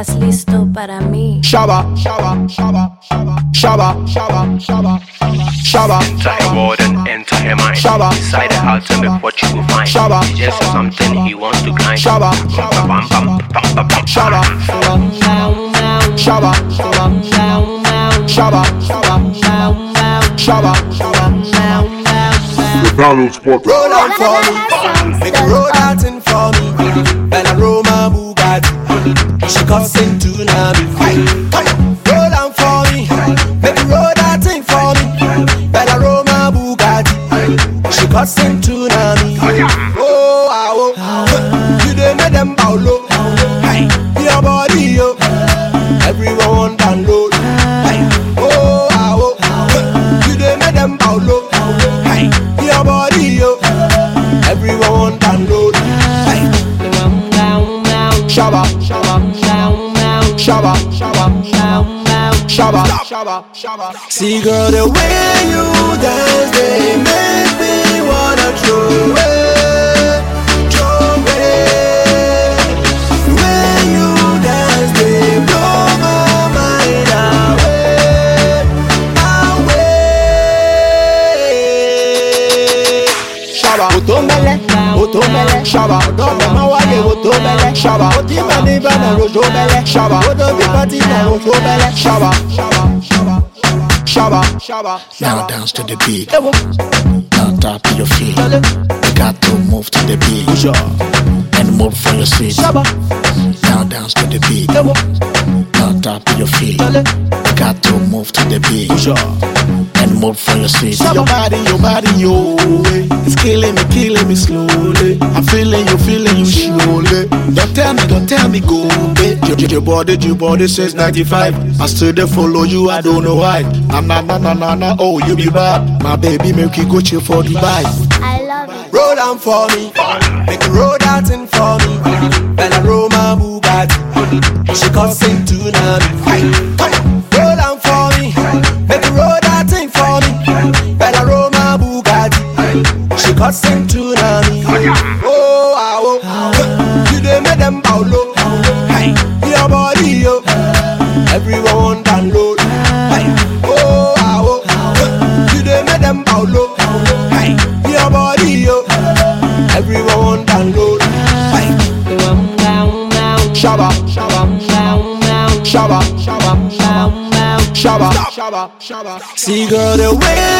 estás listo para mí. Shaba, shaba, shaba, shaba, shaba, shaba, shaba. Enter her world and enter her mind. Shabba. Inside her heart and look what you will find. Shabba. She just saw something he wants to climb. Shabba. Bam, bam, bam, bam, bam, bam. Shaba, shaba, shaba, shaba, shaba. McDonald's Sport. Roll out for me, make a roll out in for me. On, roll out for me, a roll out in for me. Bugatti, she cussing tsunami. Oh, ah, oh, you dey make them bow low. Shaba, shaba, shaba, shaba. see girl the way you dance, they make me wanna throw Shaba, Otomele, otomele, shaba, ọ̀dọ́ máa wáyé otomele, Shaba. ó ti máa ní bá náà rojo bẹ́lẹ̀, Shaba. ó tóbi pátí náà rojo bẹ́lẹ̀. shaba, shaba, shaba, shaba, Now shaba. dance to the beat. Ewo, Now tap your feet. lọlé, You got to move to the beat. And move from your seat. ṣábà, Now dance to the beat. ewo, Now tap your feet. Lọlé, You got to move to the beat. And move from your seat. Shabba. Your body, your body, yo. It's killing me, killing me slowly. I'm feeling you, feeling you surely. Don't tell me, don't tell me, go, babe. Your, your- your body, your body says 95. I still dey follow you, I don't know why. Nah, nah, nah, nah, nah, nah. Oh, you be bad. My baby, make you go chill for Dubai. I love it. roll down for me, make a roll out in for me. Bella Roma Bugatti, she cussing tsunami. Tsunami. Oh, ah, oh, you dey make them bow low. Hey, your body yo, everyone download. Hey, oh, ah, oh, you dey make them bow low. Hey, your body yo, everyone download. Hey, Shaba, shaba, shaba, shaba, shaba, shaba. see girl the way